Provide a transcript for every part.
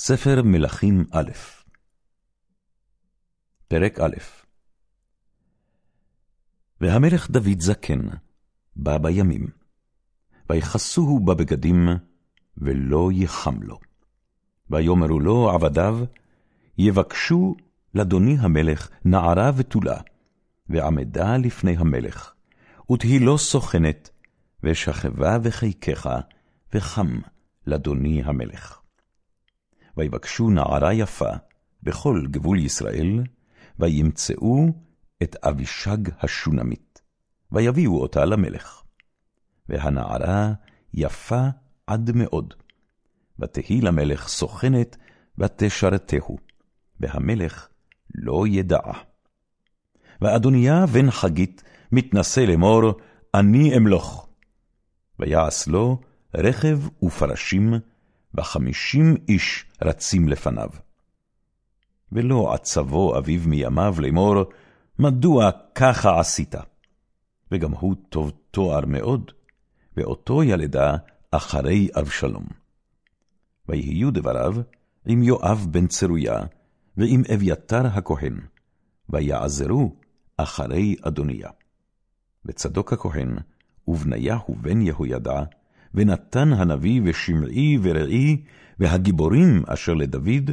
ספר מלכים א', פרק א' והמלך דוד זקן, בא בימים, ויכסוהו בבגדים, ולא יחם לו. ויאמרו לו עבדיו, יבקשו לאדוני המלך נערה בתולה, ועמדה לפני המלך, ותהי לו סוכנת, ושכבה בחיקך, וחם לאדוני המלך. ויבקשו נערה יפה בכל גבול ישראל, וימצאו את אבישג השונמית, ויביאו אותה למלך. והנערה יפה עד מאוד. ותהי למלך סוכנת, ותשרתהו, והמלך לא ידעה. ואדוניה בן חגית מתנשא לאמור, אני אמלוך. ויעש לו רכב ופרשים, וחמישים איש רצים לפניו. ולא עצבו אביו מימיו לאמור, מדוע ככה עשית? וגם הוא טוב תואר מאוד, ואותו ילדה אחרי אבשלום. ויהיו דבריו עם יואב בן צרויה, ועם אביתר הכהן, ויעזרו אחרי אדוניה. וצדוק הכהן, ובניהו בן יהוידע, ונתן הנביא ושמעי ורעי, והגיבורים אשר לדוד,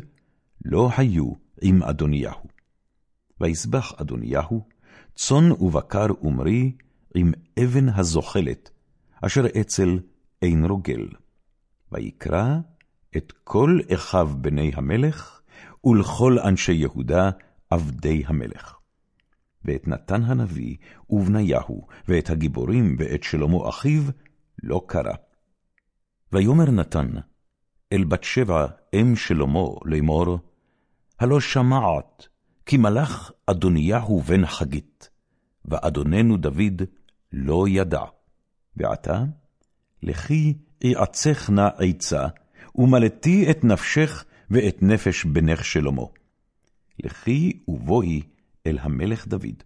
לא היו עם אדוניהו. ויסבח אדוניהו, צאן ובקר ומרי, עם אבן הזוחלת, אשר אצל אין רוגל. ויקרא את כל אחיו בני המלך, ולכל אנשי יהודה עבדי המלך. ואת נתן הנביא, ובניהו, ואת הגיבורים, ואת שלמה אחיו, לא קרא. ויאמר נתן אל בת שבע אם שלמה לאמור, הלא שמעת, כי מלך אדוניהו בן חגית, ואדוננו דוד לא ידע. ועתה, לכי אעצך נא עצה, ומלאתי את נפשך ואת נפש בנך שלמה. לכי ובואי אל המלך דוד.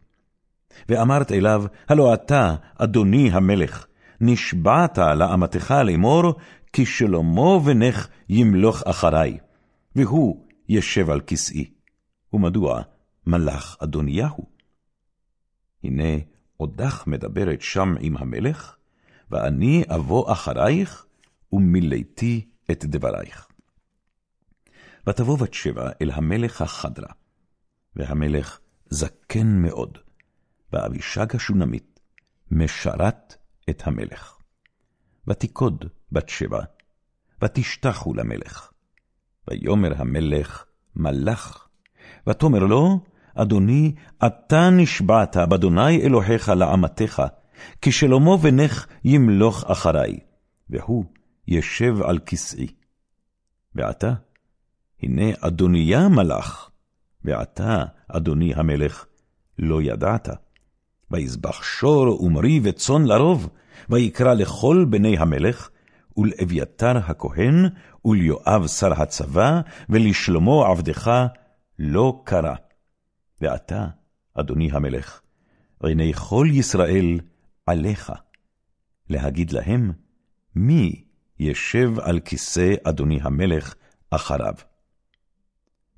ואמרת אליו, הלא אתה, אדוני המלך, נשבעת לאמתך לאמור, כי שלמה בנך ימלוך אחרי, והוא ישב על כסאי. ומדוע מלך אדוניהו? הנה עודך מדברת שם עם המלך, ואני אבוא אחרייך, ומילאתי את דברייך. ותבוא בת שבע אל המלך החדרה, והמלך זקן מאוד, ואבישג השונמית משרת את המלך. ותיקוד בת שבע, ותשתחו למלך. ויאמר המלך, מלך. ותאמר לו, אדוני, אתה נשבעת באדוני אלוהיך לעמתך, כי שלמה בנך ימלוך אחרי, והוא ישב על כסאי. ועתה, הנה אדוניה מלך, ועתה, אדוני המלך, לא ידעת. ויזבח שור ומרי וצאן לרוב, ויקרא לכל בני המלך, ולאביתר הכהן, וליואב שר הצבא, ולשלמה עבדך, לא קרא. ועתה, אדוני המלך, עיני כל ישראל עליך, להגיד להם, מי ישב על כיסא אדוני המלך אחריו?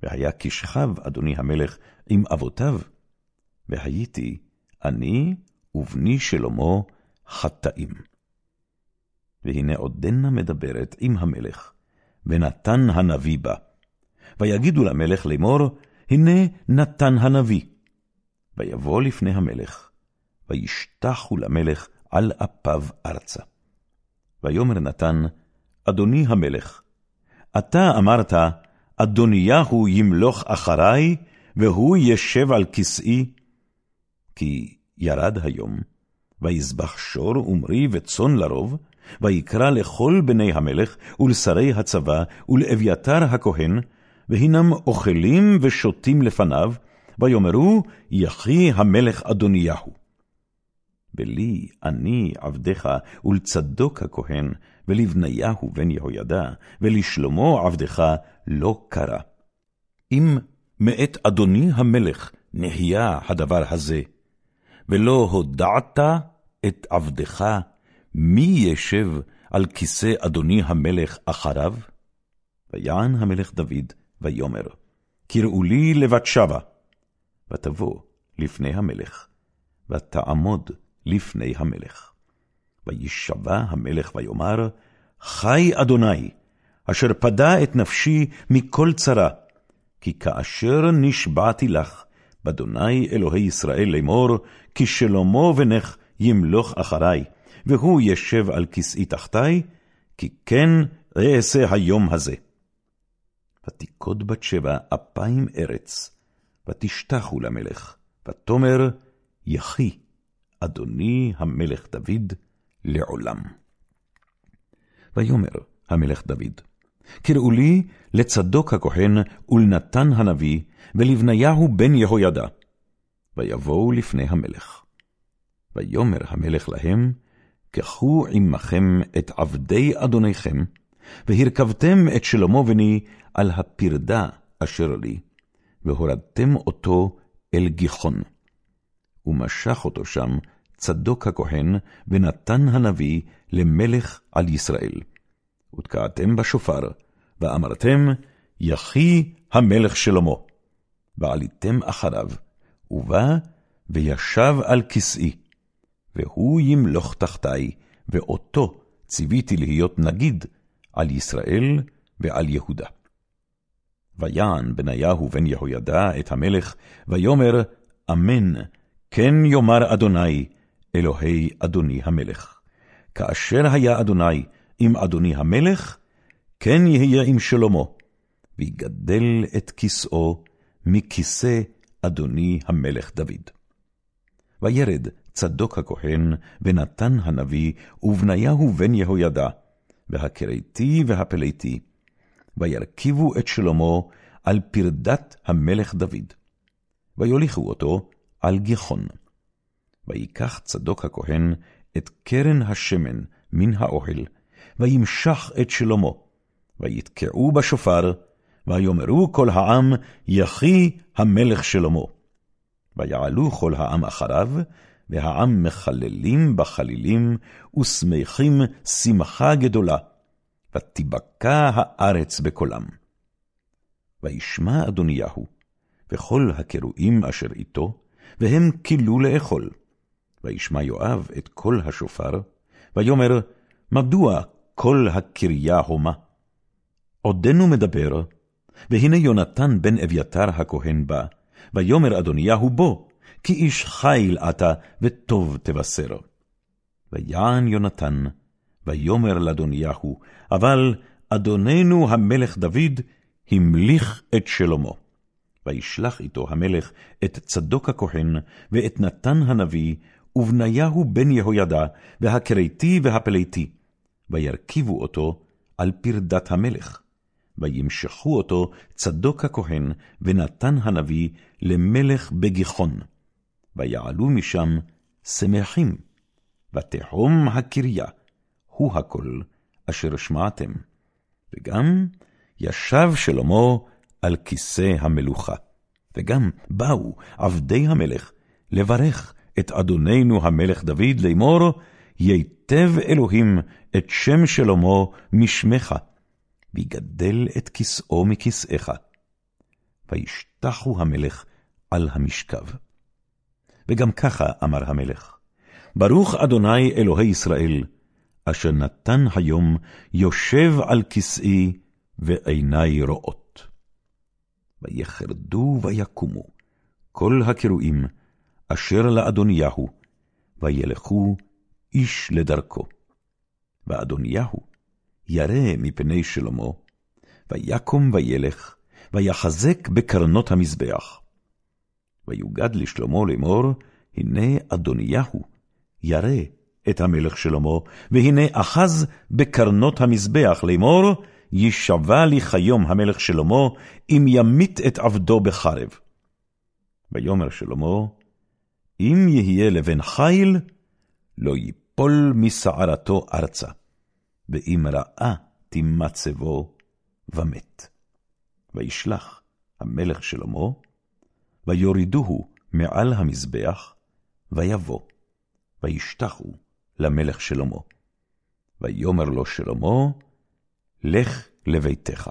והיה כשכב אדוני המלך עם אבותיו, והייתי אני ובני שלמה חטאים. והנה עודנה מדברת עם המלך, ונתן הנביא בה. ויגידו למלך לאמור, הנה נתן הנביא. ויבוא לפני המלך, וישתחו למלך על אפיו ארצה. ויאמר נתן, אדוני המלך, אתה אמרת, אדוניהו ימלוך אחרי, והוא ישב על כסאי, כי ירד היום, ויזבח שור ומרי וצאן לרוב, ויקרא לכל בני המלך, ולשרי הצבא, ולאביתר הכהן, והנם אוכלים ושותים לפניו, ויאמרו, יחי המלך אדוניהו. ולי אני עבדך, ולצדוק הכהן, ולבניהו בן יהוידע, ולשלמה עבדך לא קרא. אם מאת אדוני המלך נהיה הדבר הזה, ולא הודעת את עבדך, מי ישב על כיסא אדוני המלך אחריו? ויען המלך דוד, ויאמר, קראו לי לבת שבה. ותבוא לפני המלך, ותעמוד לפני המלך. וישבע המלך ויאמר, חי אדוני, אשר פדה את נפשי מכל צרה, כי כאשר נשבעתי לך, באדוני אלוהי ישראל לאמור, כי שלמה בנך ימלוך אחרי, והוא ישב על כסאי תחתי, כי כן אעשה היום הזה. ותיכוד בת שבע אפיים ארץ, ותשתחו למלך, ותאמר, יחי, אדוני המלך דוד, לעולם. ויאמר המלך דוד, קראו לי לצדוק הכהן ולנתן הנביא, ולבניהו בן יהוידע. ויבואו לפני המלך. ויאמר המלך להם, קחו עמכם את עבדי אדוניכם, והרכבתם את שלמה בני על הפרדה אשר לי, והורדתם אותו אל גיחון. ומשך אותו שם צדוק הכהן ונתן הנביא למלך על ישראל. ותקעתם בשופר, ואמרתם, יחי המלך שלמה. ועליתם אחריו, ובא וישב על כסאי, והוא ימלוך תחתי, ואותו ציוויתי להיות נגיד על ישראל ועל יהודה. ויען בניהו בן יהוידע את המלך, ויאמר, אמן, כן יאמר אדוני, אלוהי אדוני המלך. כאשר היה אדוני עם אדוני המלך, כן יהיה עם שלמה, ויגדל את כסאו מכיסא אדוני המלך דוד. וירד צדוק הכהן, ונתן הנביא, ובניהו בן יהוידע, והכרתי והפליתי, וירכיבו את שלמה על פרדת המלך דוד. ויוליכו אותו על גיחון. ויקח צדוק הכהן את קרן השמן מן האוהל, וימשח את שלמה, ויתקעו בשופר, ויאמרו כל העם, יחי המלך שלמה. ויעלו כל העם אחריו, והעם מחללים בחלילים, ושמחים שמחה גדולה, ותיבקע הארץ בקולם. וישמע אדוניהו, וכל הקרואים אשר איתו, והם כילו לאכול. וישמע יואב את קול השופר, ויאמר, מדוע כל הקריה הומה? עודנו מדבר, והנה יונתן בן אביתר הכהן בא, ויאמר אדוניהו בו, כי איש חיל אתה, וטוב תבשר. ויען יונתן, ויאמר לאדוניהו, אבל אדוננו המלך דוד המליך את שלמה. וישלח איתו המלך את צדוק הכהן, ואת נתן הנביא, ובניהו בן יהוידע, והכרתי והפליתי, וירכיבו אותו על פרדת המלך. וימשכו אותו צדוק הכהן, ונתן הנביא למלך בגיחון. ויעלו משם שמחים, ותהום הקריה, הוא הכל אשר שמעתם. וגם ישב שלמה על כיסא המלוכה. וגם באו עבדי המלך לברך את אדוננו המלך דוד לאמור, ייטב אלוהים את שם שלמה משמך, ויגדל את כסאו מכסאך. וישתחו המלך על המשכב. וגם ככה אמר המלך, ברוך אדוני אלוהי ישראל, אשר נתן היום יושב על כסאי ועיני רואות. ויחרדו ויקומו כל הקרואים אשר לאדוניהו, וילכו איש לדרכו. ואדוניהו ירא מפני שלמה, ויקום וילך, ויחזק בקרנות המזבח. ויוגד לשלמה לאמור, הנה אדוניהו ירא את המלך שלמה, והנה אחז בקרנות המזבח לאמור, יישבע לי כיום המלך שלמה, אם ימית את עבדו בחרב. ויאמר שלמה, אם יהיה לבן חיל, לא ייפול משערתו ארצה, ואם ראה תימצבו ומת. וישלח המלך שלמה, ויורידוהו מעל המזבח, ויבוא, וישתחו למלך שלמה. ויאמר לו שלמה, לך לביתך.